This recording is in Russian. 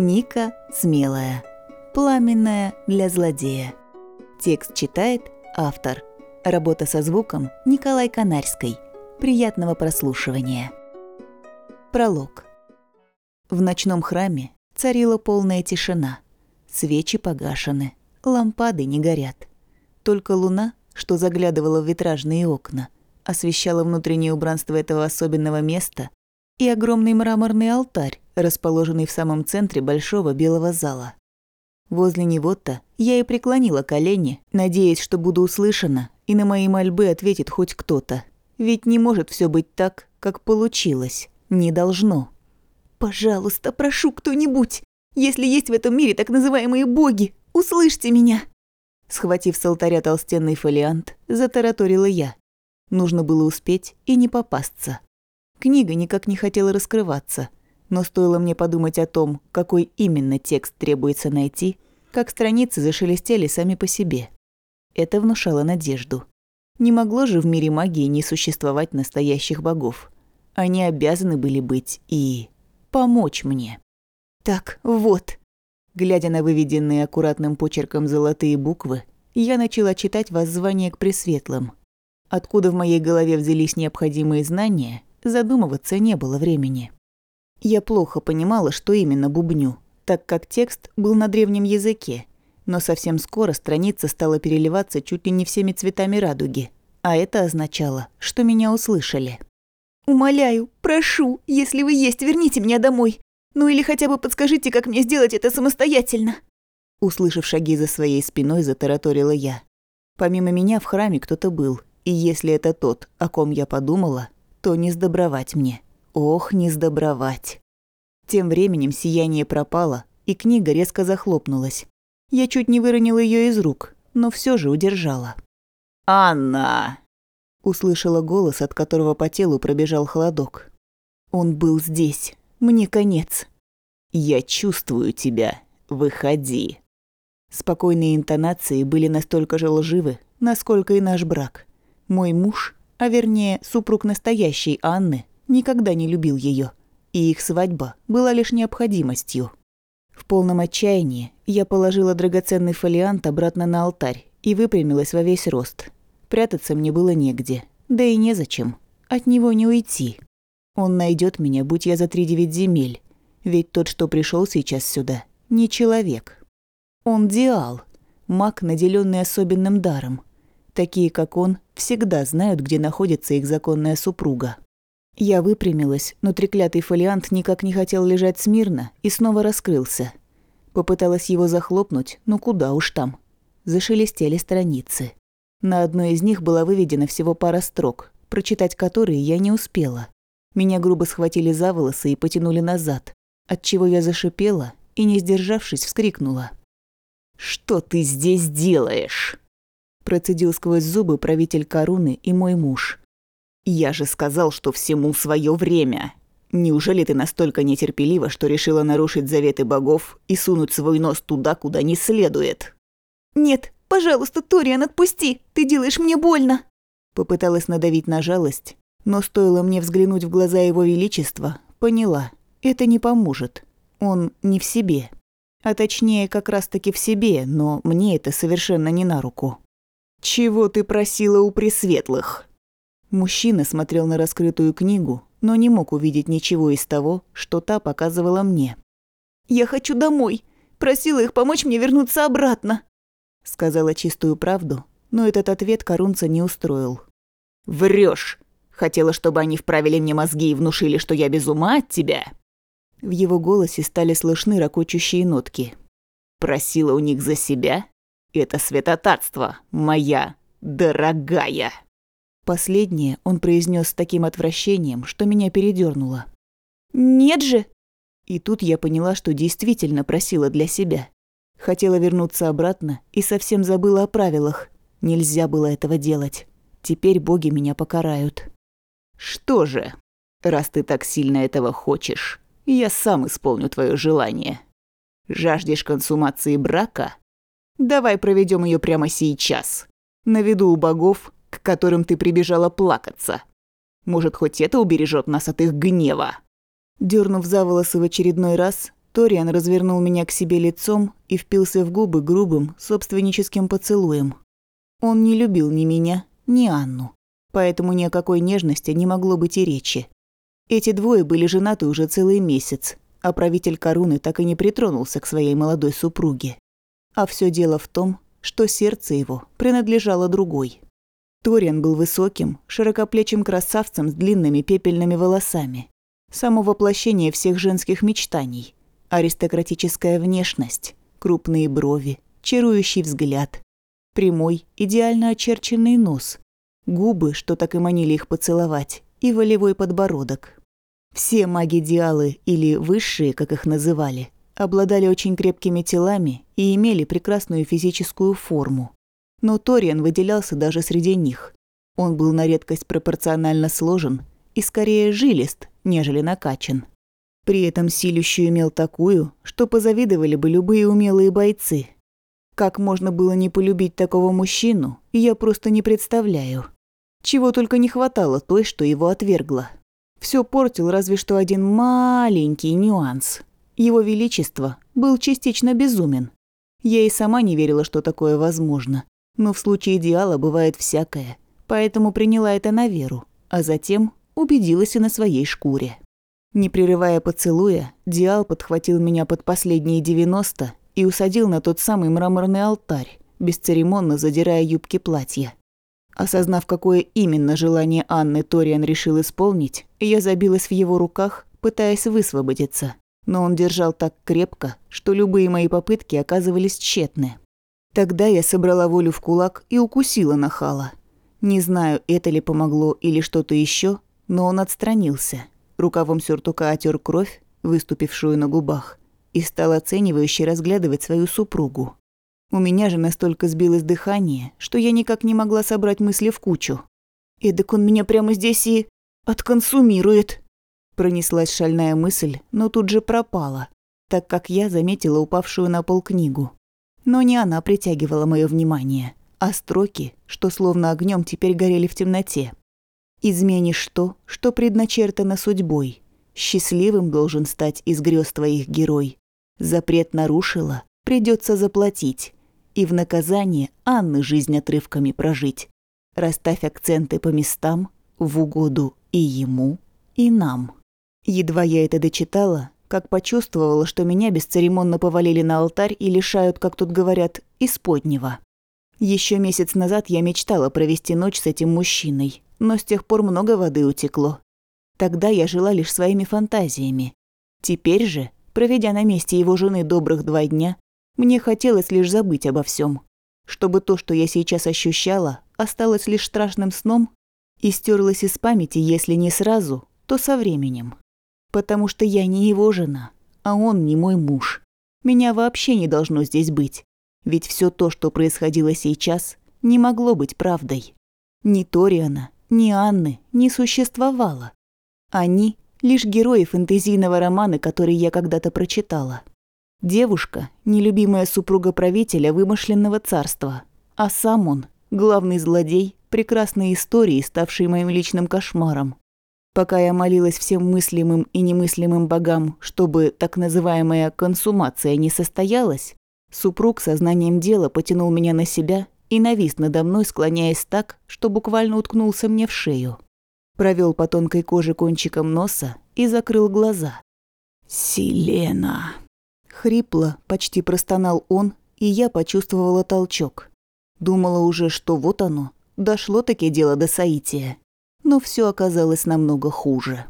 Ника смелая. Пламенная для злодея. Текст читает автор. Работа со звуком Николай Канарской. Приятного прослушивания. Пролог. В ночном храме царила полная тишина. Свечи погашены, лампады не горят. Только луна, что заглядывала в витражные окна, освещала внутреннее убранство этого особенного места и огромный мраморный алтарь, расположенный в самом центре большого белого зала. Возле него-то я и преклонила колени, надеясь, что буду услышана, и на мои мольбы ответит хоть кто-то. Ведь не может все быть так, как получилось. Не должно. «Пожалуйста, прошу кто-нибудь, если есть в этом мире так называемые боги, услышьте меня!» Схватив с алтаря толстенный фолиант, затараторила я. Нужно было успеть и не попасться. Книга никак не хотела раскрываться, но стоило мне подумать о том, какой именно текст требуется найти, как страницы зашелестели сами по себе. Это внушало надежду. Не могло же в мире магии не существовать настоящих богов. Они обязаны были быть и... помочь мне. Так, вот. Глядя на выведенные аккуратным почерком золотые буквы, я начала читать воззвание к Пресветлым. Откуда в моей голове взялись необходимые знания, задумываться не было времени. Я плохо понимала, что именно бубню, так как текст был на древнем языке, но совсем скоро страница стала переливаться чуть ли не всеми цветами радуги, а это означало, что меня услышали. «Умоляю, прошу, если вы есть, верните меня домой. Ну или хотя бы подскажите, как мне сделать это самостоятельно». Услышав шаги за своей спиной, затараторила я. Помимо меня в храме кто-то был, и если это тот, о ком я подумала, то не сдобровать мне. Ох, не сдобровать. Тем временем сияние пропало, и книга резко захлопнулась. Я чуть не выронила ее из рук, но все же удержала. «Анна!» Услышала голос, от которого по телу пробежал холодок. Он был здесь. Мне конец. «Я чувствую тебя. Выходи». Спокойные интонации были настолько же лживы, насколько и наш брак. Мой муж, а вернее супруг настоящей Анны, никогда не любил ее, и их свадьба была лишь необходимостью. В полном отчаянии я положила драгоценный фолиант обратно на алтарь и выпрямилась во весь рост. Прятаться мне было негде, да и незачем. От него не уйти. Он найдет меня, будь я за три девять земель. Ведь тот, что пришел сейчас сюда, не человек. Он диал, маг, наделенный особенным даром. Такие, как он, всегда знают, где находится их законная супруга. Я выпрямилась, но треклятый фолиант никак не хотел лежать смирно и снова раскрылся. Попыталась его захлопнуть, но куда уж там. Зашелестели страницы. На одной из них была выведена всего пара строк, прочитать которые я не успела. Меня грубо схватили за волосы и потянули назад, отчего я зашипела и, не сдержавшись, вскрикнула. «Что ты здесь делаешь?» Процедил сквозь зубы правитель Коруны и мой муж. «Я же сказал, что всему свое время. Неужели ты настолько нетерпелива, что решила нарушить заветы богов и сунуть свой нос туда, куда не следует?» «Нет, пожалуйста, Ториан, отпусти! Ты делаешь мне больно!» Попыталась надавить на жалость, но стоило мне взглянуть в глаза его величества, поняла, это не поможет. Он не в себе. А точнее, как раз-таки в себе, но мне это совершенно не на руку. «Чего ты просила у Пресветлых?» Мужчина смотрел на раскрытую книгу, но не мог увидеть ничего из того, что та показывала мне. «Я хочу домой. Просила их помочь мне вернуться обратно», — сказала чистую правду, но этот ответ Корунца не устроил. Врешь. Хотела, чтобы они вправили мне мозги и внушили, что я без ума от тебя?» В его голосе стали слышны ракочущие нотки. «Просила у них за себя? Это святотатство, моя дорогая!» Последнее он произнес с таким отвращением, что меня передернуло. «Нет же!» И тут я поняла, что действительно просила для себя. Хотела вернуться обратно и совсем забыла о правилах. Нельзя было этого делать. Теперь боги меня покарают. «Что же, раз ты так сильно этого хочешь, я сам исполню твое желание. Жаждешь консумации брака? Давай проведем ее прямо сейчас, на виду у богов к которым ты прибежала плакаться. Может, хоть это убережет нас от их гнева?» Дернув за волосы в очередной раз, Ториан развернул меня к себе лицом и впился в губы грубым, собственническим поцелуем. Он не любил ни меня, ни Анну, поэтому ни о какой нежности не могло быть и речи. Эти двое были женаты уже целый месяц, а правитель Коруны так и не притронулся к своей молодой супруге. А все дело в том, что сердце его принадлежало другой. Ториан был высоким, широкоплечим красавцем с длинными пепельными волосами. Само воплощение всех женских мечтаний. Аристократическая внешность, крупные брови, чарующий взгляд, прямой, идеально очерченный нос, губы, что так и манили их поцеловать, и волевой подбородок. Все маги-диалы, или высшие, как их называли, обладали очень крепкими телами и имели прекрасную физическую форму. Но Ториан выделялся даже среди них. Он был на редкость пропорционально сложен и скорее жилист, нежели накачан. При этом силищу имел такую, что позавидовали бы любые умелые бойцы. Как можно было не полюбить такого мужчину, я просто не представляю. Чего только не хватало той, что его отвергла. Все портил разве что один маленький нюанс. Его Величество был частично безумен. Я и сама не верила, что такое возможно. Но в случае идеала бывает всякое. Поэтому приняла это на веру, а затем убедилась и на своей шкуре. Не прерывая поцелуя, Диал подхватил меня под последние 90 и усадил на тот самый мраморный алтарь, бесцеремонно задирая юбки платья. Осознав, какое именно желание Анны Ториан решил исполнить, я забилась в его руках, пытаясь высвободиться но он держал так крепко, что любые мои попытки оказывались тщетны. Тогда я собрала волю в кулак и укусила нахала. Не знаю, это ли помогло или что-то еще, но он отстранился. Рукавом сюртука отер кровь, выступившую на губах, и стал оценивающе разглядывать свою супругу. У меня же настолько сбилось дыхание, что я никак не могла собрать мысли в кучу. «Эдак он меня прямо здесь и... отконсумирует!» Пронеслась шальная мысль, но тут же пропала, так как я заметила упавшую на пол книгу. Но не она притягивала мое внимание, а строки, что словно огнем теперь горели в темноте. «Изменишь то, что предначертано судьбой. Счастливым должен стать из грез твоих герой. Запрет нарушила, придется заплатить. И в наказание Анны жизнь отрывками прожить. Расставь акценты по местам в угоду и ему, и нам». Едва я это дочитала, как почувствовала, что меня бесцеремонно повалили на алтарь и лишают, как тут говорят, исподнего. Еще месяц назад я мечтала провести ночь с этим мужчиной, но с тех пор много воды утекло. Тогда я жила лишь своими фантазиями. Теперь же, проведя на месте его жены добрых два дня, мне хотелось лишь забыть обо всем, чтобы то, что я сейчас ощущала, осталось лишь страшным сном и стерлось из памяти, если не сразу, то со временем потому что я не его жена, а он не мой муж. Меня вообще не должно здесь быть, ведь все то, что происходило сейчас, не могло быть правдой. Ни Ториана, ни Анны не существовало. Они – лишь герои фэнтезийного романа, который я когда-то прочитала. Девушка – нелюбимая супруга правителя вымышленного царства, а сам он – главный злодей прекрасной истории, ставшей моим личным кошмаром. Пока я молилась всем мыслимым и немыслимым богам, чтобы так называемая консумация не состоялась, супруг сознанием дела потянул меня на себя и навис надо мной, склоняясь так, что буквально уткнулся мне в шею. Провел по тонкой коже кончиком носа и закрыл глаза. «Селена!» Хрипло, почти простонал он, и я почувствовала толчок. Думала уже, что вот оно, дошло таки дело до соития но все оказалось намного хуже.